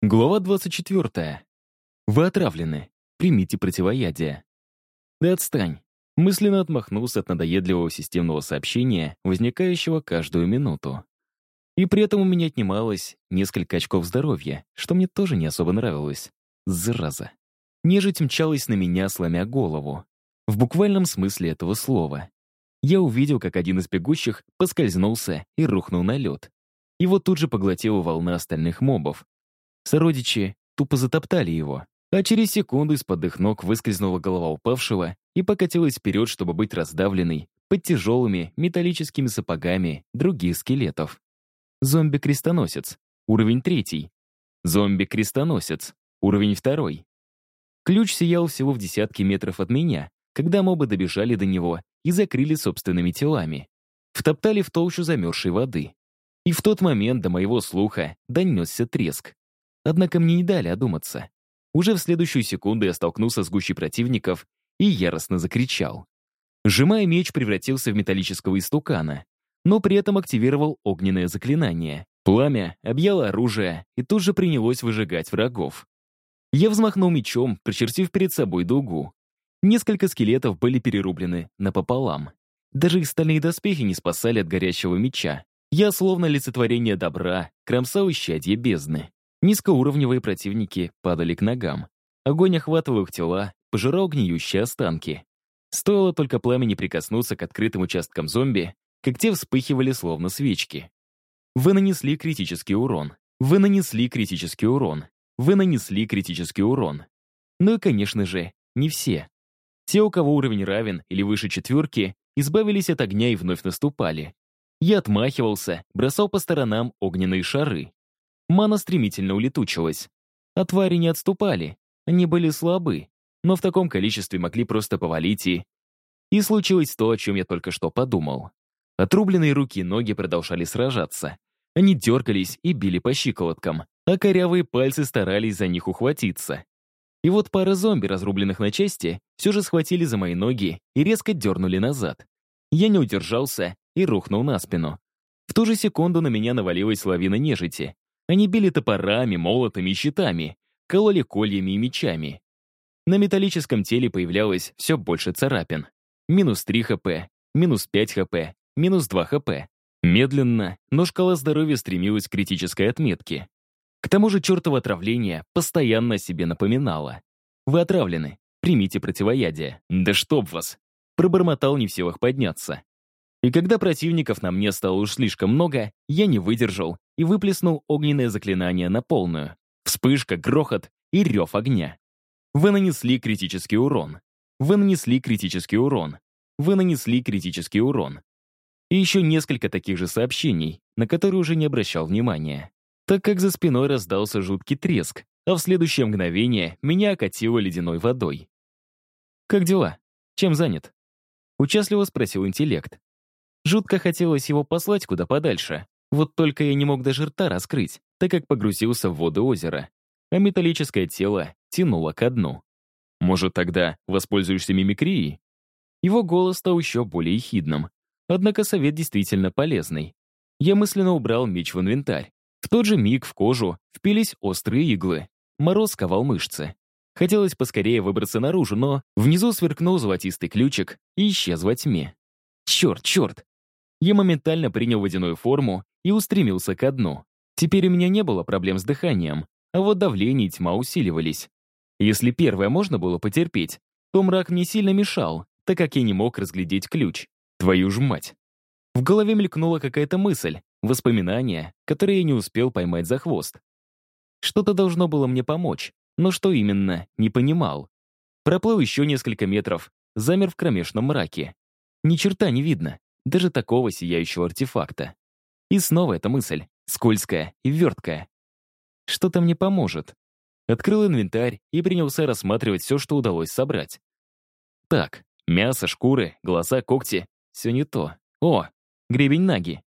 Глава 24. Вы отравлены. Примите противоядие. Да отстань. Мысленно отмахнулся от надоедливого системного сообщения, возникающего каждую минуту. И при этом у меня отнималось несколько очков здоровья, что мне тоже не особо нравилось. Зараза. Нежить мчалась на меня, сломя голову. В буквальном смысле этого слова. Я увидел, как один из бегущих поскользнулся и рухнул на лед. Его тут же поглотила волна остальных мобов, Сородичи тупо затоптали его, а через секунду из-под их ног выскользнула голова упавшего и покатилась вперед, чтобы быть раздавленной под тяжелыми металлическими сапогами других скелетов. Зомби-крестоносец. Уровень третий. Зомби-крестоносец. Уровень второй. Ключ сиял всего в десятки метров от меня, когда мобы добежали до него и закрыли собственными телами. Втоптали в толщу замерзшей воды. И в тот момент до моего слуха донесся треск. Однако мне не дали одуматься. Уже в следующую секунду я столкнулся с гущей противников и яростно закричал. Сжимая меч, превратился в металлического истукана, но при этом активировал огненное заклинание. Пламя объяло оружие и тут же принялось выжигать врагов. Я взмахнул мечом, прочертив перед собой дугу. Несколько скелетов были перерублены напополам. Даже их стальные доспехи не спасали от горящего меча. Я, словно олицетворение добра, кромсал исчадье бездны. Низкоуровневые противники падали к ногам. Огонь охватывал их тела, пожирал гниющие останки. Стоило только пламени прикоснуться к открытым участкам зомби, как те вспыхивали словно свечки. Вы нанесли критический урон. Вы нанесли критический урон. Вы нанесли критический урон. Ну и, конечно же, не все. Те, у кого уровень равен или выше четверки, избавились от огня и вновь наступали. Я отмахивался, бросал по сторонам огненные шары. Мана стремительно улетучилась. А твари не отступали, они были слабы, но в таком количестве могли просто повалить и... И случилось то, о чем я только что подумал. Отрубленные руки и ноги продолжали сражаться. Они дергались и били по щиколоткам, а корявые пальцы старались за них ухватиться. И вот пара зомби, разрубленных на части, все же схватили за мои ноги и резко дернули назад. Я не удержался и рухнул на спину. В ту же секунду на меня навалилась лавина нежити, они били топорами, молотами и щитами, кололи кольями и мечами. На металлическом теле появлялось все больше царапин. Минус 3 хп, минус 5 хп, минус 2 хп. Медленно, но шкала здоровья стремилась к критической отметке. К тому же чертово отравление постоянно о себе напоминало. Вы отравлены, примите противоядие. Да чтоб вас! Пробормотал не в силах подняться. И когда противников на мне стало уж слишком много, я не выдержал и выплеснул огненное заклинание на полную. Вспышка, грохот и рев огня. Вы нанесли критический урон. Вы нанесли критический урон. Вы нанесли критический урон. И еще несколько таких же сообщений, на которые уже не обращал внимания. Так как за спиной раздался жуткий треск, а в следующее мгновение меня окатило ледяной водой. «Как дела? Чем занят?» Участливо спросил интеллект. Жутко хотелось его послать куда подальше. Вот только я не мог даже рта раскрыть, так как погрузился в воды озера. А металлическое тело тянуло ко дну. Может, тогда воспользуешься мимикрией? Его голос стал еще более ехидным. Однако совет действительно полезный. Я мысленно убрал меч в инвентарь. В тот же миг в кожу впились острые иглы. Мороз ковал мышцы. Хотелось поскорее выбраться наружу, но внизу сверкнул золотистый ключик и исчез во тьме. Черт, черт! Я моментально принял водяную форму и устремился ко дну. Теперь у меня не было проблем с дыханием, а вот давление и тьма усиливались. Если первое можно было потерпеть, то мрак мне сильно мешал, так как я не мог разглядеть ключ. Твою ж мать. В голове мелькнула какая-то мысль, воспоминание, которое я не успел поймать за хвост. Что-то должно было мне помочь, но что именно, не понимал. Проплыл еще несколько метров, замер в кромешном мраке. Ни черта не видно даже такого сияющего артефакта. И снова эта мысль, скользкая и верткая. Что-то мне поможет. Открыл инвентарь и принялся рассматривать все, что удалось собрать. Так, мясо, шкуры, глаза, когти — все не то. О, гребень наги.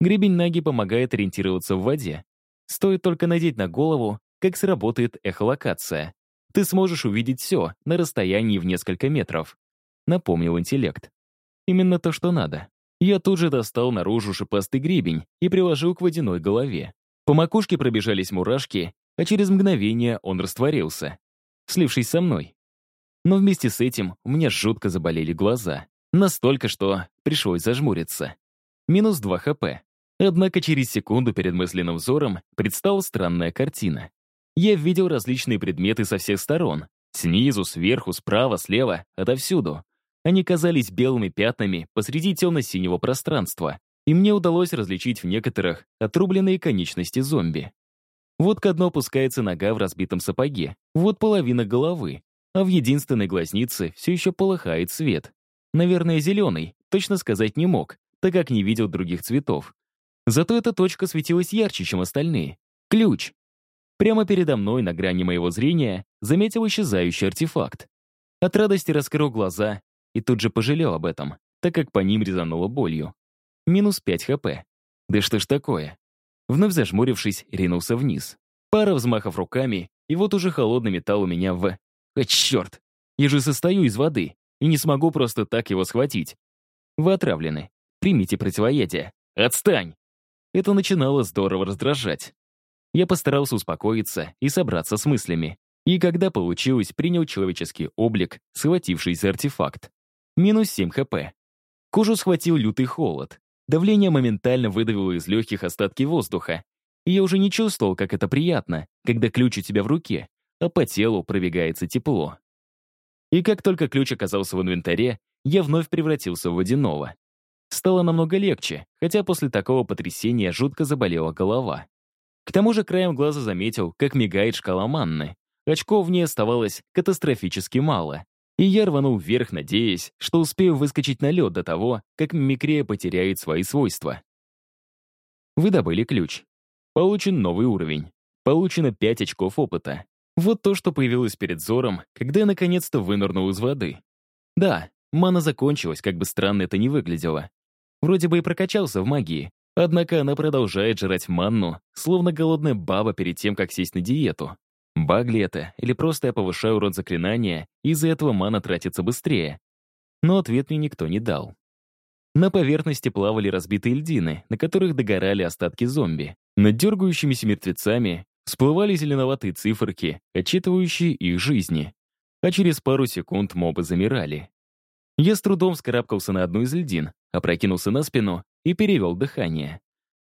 Гребень наги помогает ориентироваться в воде. Стоит только надеть на голову, как сработает эхолокация. Ты сможешь увидеть все на расстоянии в несколько метров. Напомнил интеллект. Именно то, что надо. Я тут же достал наружу шипастый гребень и приложил к водяной голове. По макушке пробежались мурашки, а через мгновение он растворился, слившись со мной. Но вместе с этим у меня жутко заболели глаза. Настолько, что пришлось зажмуриться. Минус 2 хп. Однако через секунду перед мысленным взором предстала странная картина. Я видел различные предметы со всех сторон. Снизу, сверху, справа, слева, отовсюду. Они казались белыми пятнами посреди темно-синего пространства, и мне удалось различить в некоторых отрубленные конечности зомби. Вот к дну опускается нога в разбитом сапоге, вот половина головы, а в единственной глазнице все еще полыхает свет. Наверное, зеленый, точно сказать не мог, так как не видел других цветов. Зато эта точка светилась ярче, чем остальные. Ключ. Прямо передо мной, на грани моего зрения, заметил исчезающий артефакт. От радости раскрыл глаза и тут же пожалел об этом, так как по ним резануло болью. Минус 5 хп. Да что ж такое? Вновь зажмурившись, ринулся вниз. Пара взмахов руками, и вот уже холодный металл у меня в... А, черт! Я же состою из воды, и не смогу просто так его схватить. Вы отравлены. Примите противоядие. Отстань! Это начинало здорово раздражать. Я постарался успокоиться и собраться с мыслями. И когда получилось, принял человеческий облик, схватившийся артефакт. Минус 7 хп. Кожу схватил лютый холод. Давление моментально выдавило из легких остатки воздуха. И я уже не чувствовал, как это приятно, когда ключ у тебя в руке, а по телу пробегается тепло. И как только ключ оказался в инвентаре, я вновь превратился в водяного. Стало намного легче, хотя после такого потрясения жутко заболела голова. К тому же краем глаза заметил, как мигает шкала манны. Очков в ней оставалось катастрофически мало. И я рванул вверх, надеясь, что успею выскочить на лед до того, как мимикрия потеряет свои свойства. Вы добыли ключ. Получен новый уровень. Получено 5 очков опыта. Вот то, что появилось перед взором, когда я наконец-то вынырнул из воды. Да, мана закончилась, как бы странно это ни выглядело. Вроде бы и прокачался в магии, однако она продолжает жрать манну, словно голодная баба перед тем, как сесть на диету. Баг ли это, или просто я повышаю урон заклинания, и из-за этого мана тратится быстрее? Но ответ мне никто не дал. На поверхности плавали разбитые льдины, на которых догорали остатки зомби. Над дергающимися мертвецами всплывали зеленоватые циферки, отчитывающие их жизни. А через пару секунд мобы замирали. Я с трудом вскарабкался на одну из льдин, опрокинулся на спину и перевел дыхание.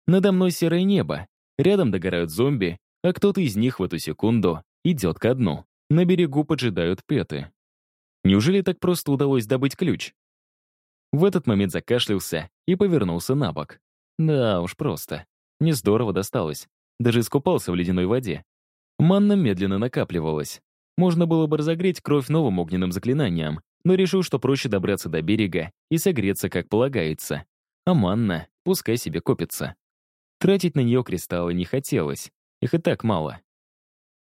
Надо мной серое небо, рядом догорают зомби, а кто-то из них в эту секунду идет ко дну. На берегу поджидают петы. Неужели так просто удалось добыть ключ? В этот момент закашлялся и повернулся на бок. Да уж просто. Не здорово досталось. Даже искупался в ледяной воде. Манна медленно накапливалась. Можно было бы разогреть кровь новым огненным заклинанием, но решил, что проще добраться до берега и согреться, как полагается. А манна пускай себе копится. Тратить на нее кристаллы не хотелось, их и так мало.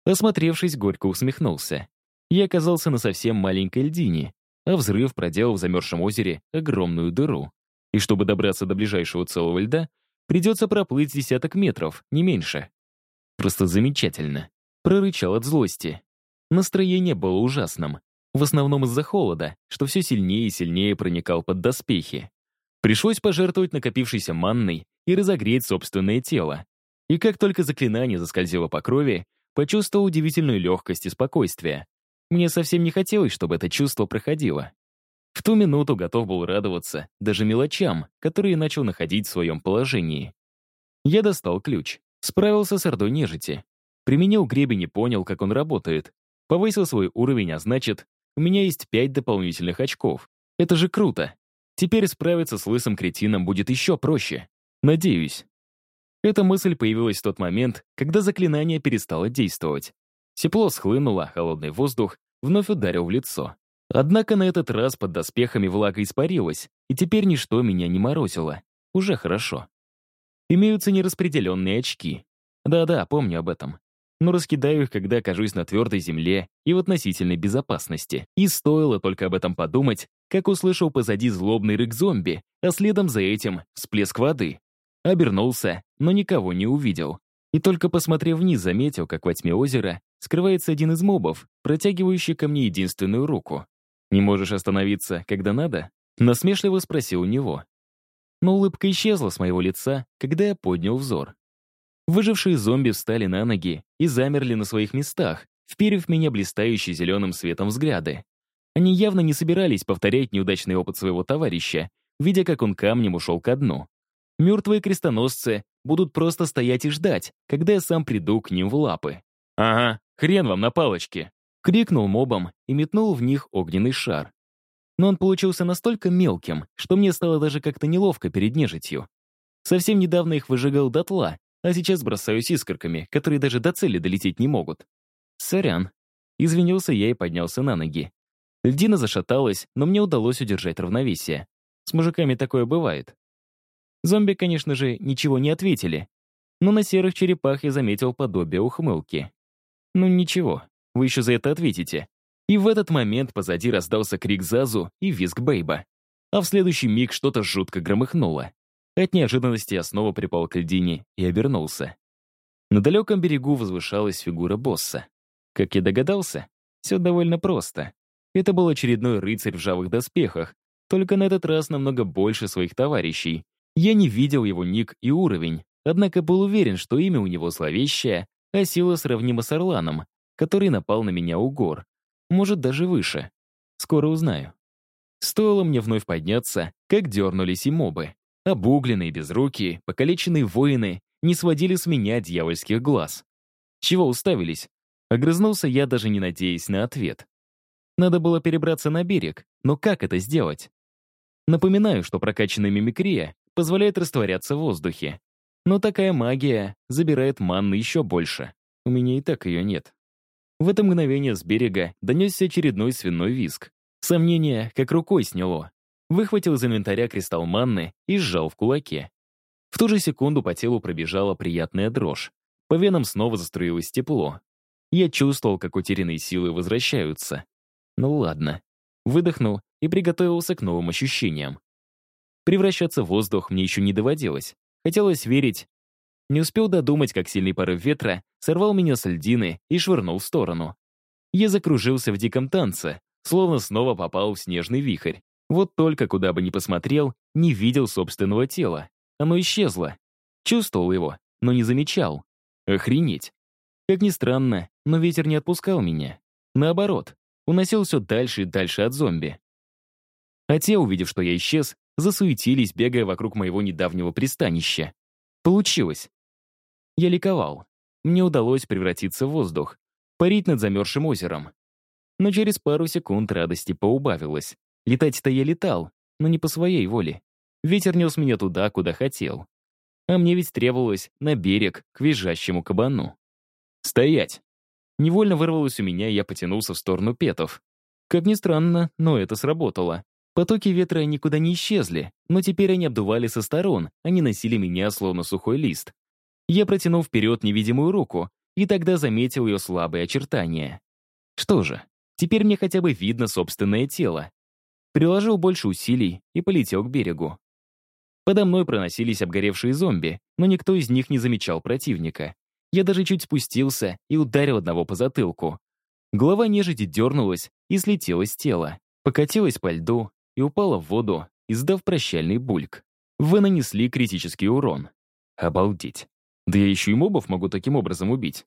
Осмотревшись, горько усмехнулся. Я оказался на совсем маленькой льдине, а взрыв проделал в замерзшем озере огромную дыру. И чтобы добраться до ближайшего целого льда, придется проплыть десяток метров, не меньше. Просто замечательно. Прорычал от злости. Настроение было ужасным. В основном из-за холода, что все сильнее и сильнее проникал под доспехи. Пришлось пожертвовать накопившейся манной и разогреть собственное тело. И как только заклинание заскользило по крови, почувствовал удивительную легкость и спокойствие. Мне совсем не хотелось, чтобы это чувство проходило. В ту минуту готов был радоваться даже мелочам, которые начал находить в своем положении. Я достал ключ, справился с ордой нежити. Применил гребень и понял, как он работает. Повысил свой уровень, а значит, у меня есть пять дополнительных очков. Это же круто. Теперь справиться с лысым кретином будет еще проще. Надеюсь. Эта мысль появилась в тот момент, когда заклинание перестало действовать. Тепло схлынуло, холодный воздух вновь ударил в лицо. Однако на этот раз под доспехами влага испарилась, и теперь ничто меня не морозило. Уже хорошо. Имеются нераспределенные очки. Да-да, помню об этом но раскидаю их, когда окажусь на твердой земле и в относительной безопасности. И стоило только об этом подумать, как услышал позади злобный рык зомби, а следом за этим всплеск воды. Обернулся, но никого не увидел. И только посмотрев вниз, заметил, как во тьме озера скрывается один из мобов, протягивающий ко мне единственную руку. «Не можешь остановиться, когда надо?» Насмешливо спросил у него. Но улыбка исчезла с моего лица, когда я поднял взор. Выжившие зомби встали на ноги и замерли на своих местах, вперев меня блистающий зеленым светом взгляды. Они явно не собирались повторять неудачный опыт своего товарища, видя, как он камнем ушел ко дну. Мертвые крестоносцы будут просто стоять и ждать, когда я сам приду к ним в лапы. «Ага, хрен вам на палочке!» — крикнул мобом и метнул в них огненный шар. Но он получился настолько мелким, что мне стало даже как-то неловко перед нежитью. Совсем недавно их выжигал дотла, а сейчас бросаюсь искорками, которые даже до цели долететь не могут. Сорян. Извинился я и поднялся на ноги. Льдина зашаталась, но мне удалось удержать равновесие. С мужиками такое бывает. Зомби, конечно же, ничего не ответили, но на серых черепах я заметил подобие ухмылки. Ну ничего, вы еще за это ответите. И в этот момент позади раздался крик Зазу и визг Бейба. А в следующий миг что-то жутко громыхнуло. От неожиданности я снова припал к льдине и обернулся. На далеком берегу возвышалась фигура босса. Как я догадался, все довольно просто. Это был очередной рыцарь в жавых доспехах, только на этот раз намного больше своих товарищей. Я не видел его ник и уровень, однако был уверен, что имя у него зловещее, а сила сравнима с Орланом, который напал на меня у гор. Может, даже выше. Скоро узнаю. Стоило мне вновь подняться, как дернулись и мобы. Обугленные, безрукие, покалеченные воины не сводили с меня дьявольских глаз. Чего уставились? Огрызнулся я, даже не надеясь на ответ. Надо было перебраться на берег, но как это сделать? Напоминаю, что прокачанная мимикрия позволяет растворяться в воздухе. Но такая магия забирает манны еще больше. У меня и так ее нет. В это мгновение с берега донесся очередной свиной виск. Сомнение как рукой сняло. Выхватил из инвентаря кристалл манны и сжал в кулаке. В ту же секунду по телу пробежала приятная дрожь. По венам снова заструилось тепло. Я чувствовал, как утерянные силы возвращаются. Ну ладно. Выдохнул и приготовился к новым ощущениям. Превращаться в воздух мне еще не доводилось. Хотелось верить. Не успел додумать, как сильный порыв ветра сорвал меня с льдины и швырнул в сторону. Я закружился в диком танце, словно снова попал в снежный вихрь. Вот только, куда бы ни посмотрел, не видел собственного тела. Оно исчезло. Чувствовал его, но не замечал. Охренеть. Как ни странно, но ветер не отпускал меня. Наоборот, уносил все дальше и дальше от зомби. А те, увидев, что я исчез, засуетились, бегая вокруг моего недавнего пристанища. Получилось. Я ликовал. Мне удалось превратиться в воздух, парить над замерзшим озером. Но через пару секунд радости поубавилось. Летать-то я летал, но не по своей воле. Ветер нес меня туда, куда хотел. А мне ведь требовалось на берег, к визжащему кабану. «Стоять!» Невольно вырвалось у меня, и я потянулся в сторону петов. Как ни странно, но это сработало. Потоки ветра никуда не исчезли, но теперь они обдували со сторон, они носили меня, словно сухой лист. Я протянул вперед невидимую руку, и тогда заметил ее слабые очертания. Что же, теперь мне хотя бы видно собственное тело. Приложил больше усилий и полетел к берегу. Подо мной проносились обгоревшие зомби, но никто из них не замечал противника. Я даже чуть спустился и ударил одного по затылку. Голова нежити дернулась и слетела с тела, покатилась по льду, и упала в воду, издав прощальный бульк. Вы нанесли критический урон. Обалдеть. Да я еще и мобов могу таким образом убить.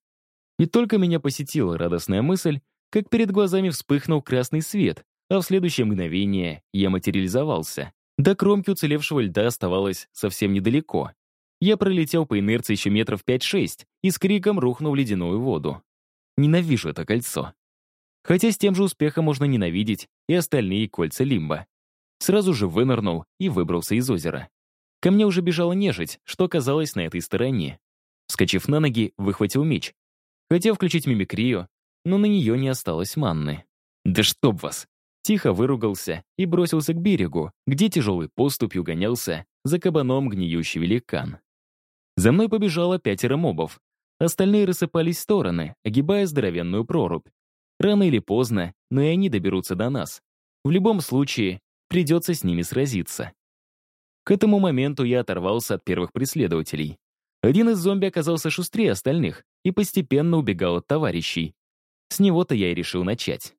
И только меня посетила радостная мысль, как перед глазами вспыхнул красный свет, а в следующее мгновение я материализовался. До кромки уцелевшего льда оставалось совсем недалеко. Я пролетел по инерции еще метров 5-6 и с криком рухнул в ледяную воду. Ненавижу это кольцо. Хотя с тем же успехом можно ненавидеть и остальные кольца лимба. Сразу же вынырнул и выбрался из озера. Ко мне уже бежала нежить, что оказалось на этой стороне. Вскочив на ноги, выхватил меч. Хотел включить мимикрию, но на нее не осталось манны. «Да чтоб вас!» Тихо выругался и бросился к берегу, где тяжелой поступью гонялся за кабаном гниющий великан. За мной побежало пятеро мобов. Остальные рассыпались в стороны, огибая здоровенную прорубь. Рано или поздно, но и они доберутся до нас. В любом случае, придется с ними сразиться. К этому моменту я оторвался от первых преследователей. Один из зомби оказался шустрее остальных и постепенно убегал от товарищей. С него-то я и решил начать.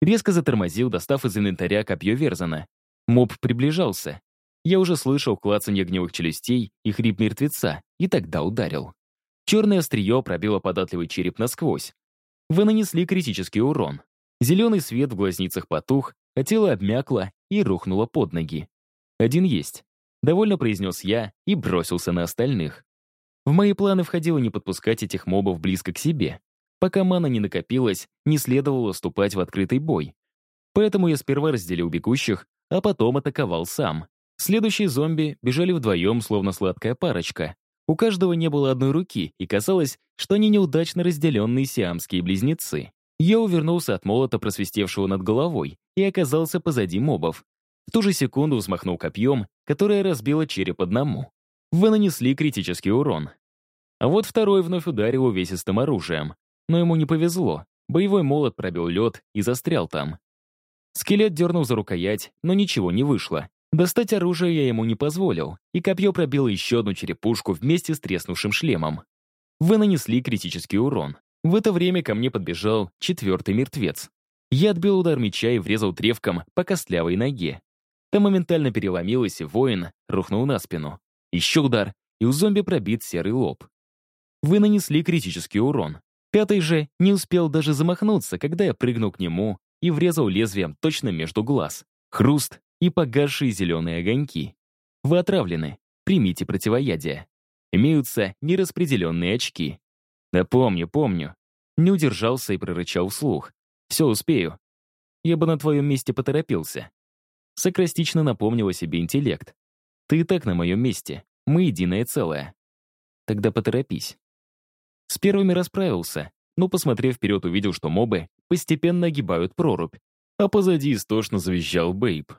Резко затормозил, достав из инвентаря копье Верзана. Моб приближался. Я уже слышал клацанье гневых челюстей и хрип мертвеца, и тогда ударил. Черное острие пробило податливый череп насквозь. Вы нанесли критический урон. Зеленый свет в глазницах потух, а тело обмякло и рухнуло под ноги. «Один есть», — довольно произнес я и бросился на остальных. В мои планы входило не подпускать этих мобов близко к себе. Пока мана не накопилась, не следовало вступать в открытый бой. Поэтому я сперва разделил бегущих, а потом атаковал сам. Следующие зомби бежали вдвоем, словно сладкая парочка. У каждого не было одной руки, и казалось, что они неудачно разделенные сиамские близнецы. Я увернулся от молота, просвистевшего над головой, и оказался позади мобов. В ту же секунду взмахнул копьем, которое разбило череп одному. Вы нанесли критический урон. А вот второй вновь ударил увесистым оружием. Но ему не повезло. Боевой молот пробил лед и застрял там. Скелет дернул за рукоять, но ничего не вышло. Достать оружие я ему не позволил, и копье пробило еще одну черепушку вместе с треснувшим шлемом. Вы нанесли критический урон. В это время ко мне подбежал четвертый мертвец. Я отбил удар меча и врезал древком по костлявой ноге. Та моментально переломилась, и воин рухнул на спину. Еще удар, и у зомби пробит серый лоб. Вы нанесли критический урон. Пятый же не успел даже замахнуться, когда я прыгнул к нему и врезал лезвием точно между глаз. Хруст и погасшие зеленые огоньки. Вы отравлены. Примите противоядие. Имеются нераспределенные очки. Да помню, помню. Не удержался и прорычал вслух. Все успею. Я бы на твоем месте поторопился. Сокрастично напомнил о себе интеллект. Ты и так на моем месте. Мы единое целое. Тогда поторопись. С первыми расправился, но, посмотрев вперед, увидел, что мобы постепенно огибают прорубь, а позади истошно завизжал Бейб.